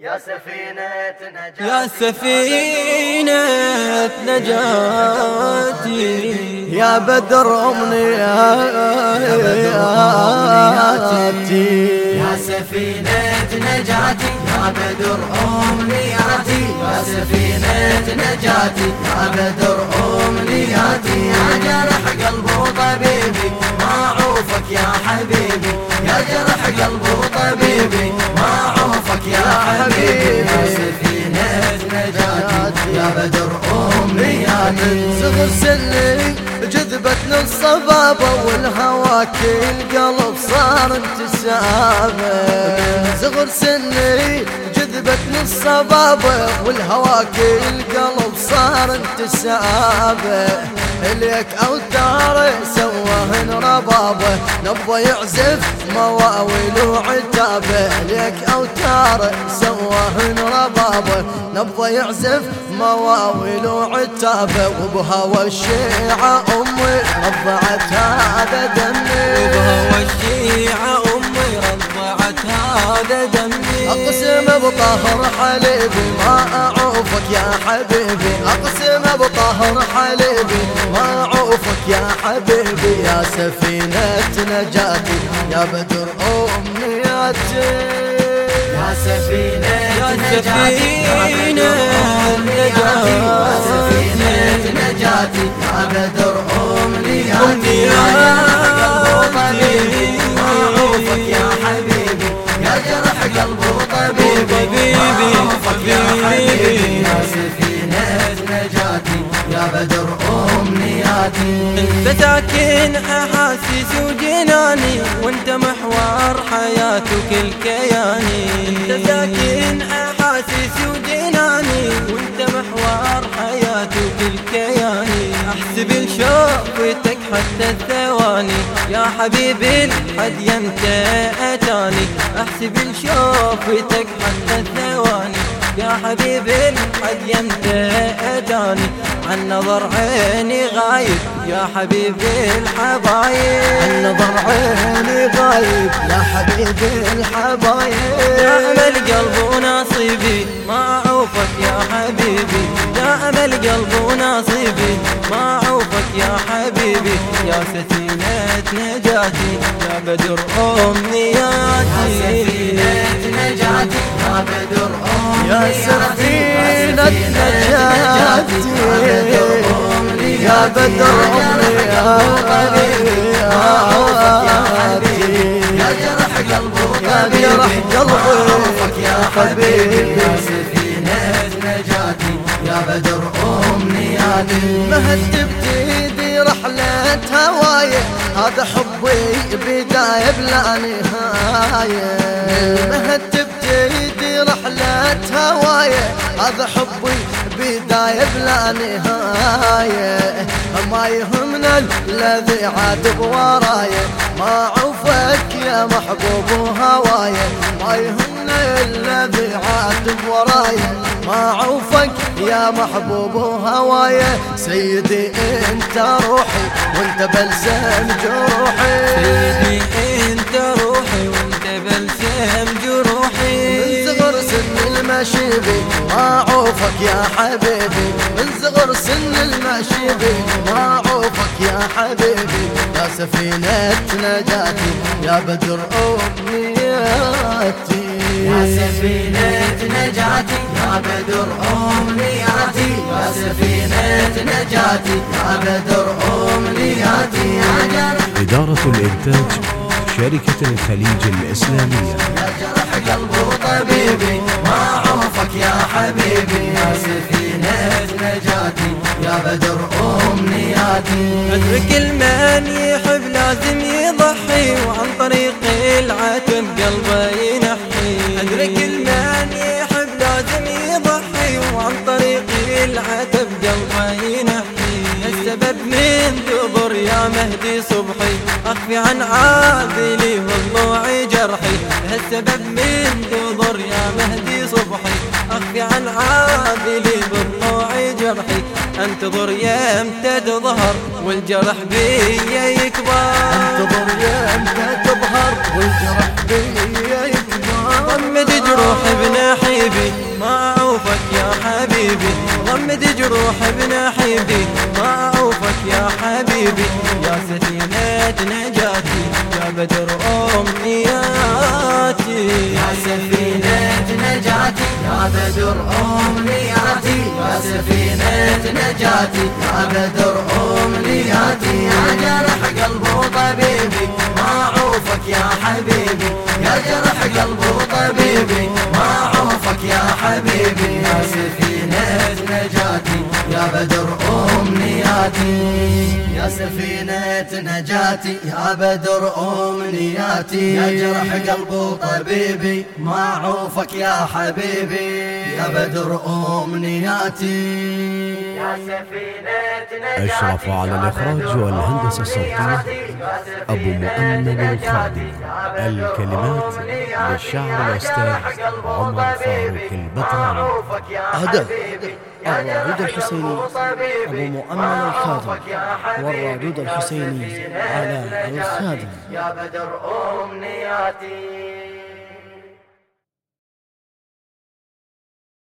يا سفينة نجاتي. يا سفينة نجاتي. يا بدر أمنياتي. يا سفينة نجاتي. يا بدر أمنياتي. يا سفينة نجاتي. يا بدر أمنياتي. يا جرح أمنياتي صغر سني جذبتني الصبابة والهوى كل قلب صار انتسابة. صغر سني جذبتني الصبابة والهوى كل قلب صار انتسابة. ليك أوتار سواهن ربابة نبضى يعزف مواويل وعتابة. ليك أوتار سواهن ربابه نبضى يعزف مواويل وعتابه وبهوى الشيعة أمي رضعت هذا دمي وبهوى الشيعة أمي رضعت هذا دمي أقسم بطهر حليبي ما أعوفك يا حبيبي. أقسم بطهر حليبي ما أعوفك يا حبيبي. يا سفينة نجاتي يا بدر أمنياتي. يا سفينة يا نجاتي يا بدر أمنياتي يا أمنياتي. يا حبيبي يا جرح يا حبيبي. يا سفينة نجاتي يا بدر أمنياتي انت ساكن أحاسيس وجناني وانت محور حياتي وكل كياني انت ساكن حياتي وكل كياني أحسب لشوفتك حتى الثواني. يا حبيبي الحد يمتى أتاني. أحسب لشوفتك حتى الثواني. يا حبيبي الحد يمتى أتاني. عن نظر عيني غايب. يا حبيبي الحبايب. عن نظر عيني غايب. يا حبيبي الحبايب. يا امل قلب ونصيبي ما أعوفك يا حبيبي. قلب ونصيبي ما أعوفك يا حبيبي. يا سفينة نجاتي. يا بدر أمنياتي. سفينة نجاتي. يا بدر يا سفينة نجاتي. يا بدر أمنياتي. يا جرح قلبه يا جرح قلبي. يا حبيبي يا سفينة يا بدر أمنياتي مهد بتيدي رحلة هواية هذا حبي بداية بلا نهاية مهد بتيدي رحلة هواية هذا حبي بداية بلا نهاية ما يهمنا الذي عاد بورايا ما عوفك يا محبوب هوايا ما يهمنا الذي عاد بورايا ما عوفك يا محبوب هوايا سيدي انت روحي وانت بلسم جروحي سيدي انت روحي وانت بلسم جروحي المشيبي. ما عوفك يا حبيبي. من صغر سن المشيبي. ما عوفك يا حبيبي. يا سفينة نجاتي. يا بدر أمنياتي. يا سفينة نجاتي. يا بدر أمنياتي. يا سفينة نجاتي. يا بدر أمنياتي. يا جرح. إدارة الإنتاج شركة الخليج الإسلامية. يا جرح قلبه طبيبي. ما يا حبيبي يا سفينة نجاتي. يا بدر أمنياتي أدرك المن يحب لازم يضحي. وعن طريق العتب قلبه ينحي. أدرك المن يحب لازم يضحي. وعن طريق العتب قلبه ينحي. السبب من دبر يا مهدي صبحي. أخفي عن عادلي والضوع جرحي. السبب من دبر عن عادلي بالضوع جرحي أنتظر يمتى تظهر والجرح بيا يكبر. أنتظر يمتى تظهر والجرح بي يكبر. ضمد جروح ابن بنحيبي ما أعوفك يا حبيبي. غمد جروح بنحيبي ما أعوفك يا حبيبي. يا سفينة نجاتي بدر أمنياتي يا سفينة نجاتي. يا بدر أمنياتي يا جرح قلبه طبيبي. ما عوفك يا حبيبي يا جرح قلبه طبيبي. ما عوفك يا حبيبي يا سفينة نجاتي. يا بدر يا سفينة نجاتي يا بدر أمنياتي. يا جرح قلبه طبيبي ما عوفك يا حبيبي. يا بدر أمنياتي. يا سفينة نجاتي أشرف على الإخراج والهندسة الصوتية أبو مؤمن الخادم. الكلمات للشاعر الأستاذ عمر فاروق البدراني أهداء الرادود الحسيني أبو مؤمن الخادم والرادود الحسيني على الخادم يا بدر أمنياتي.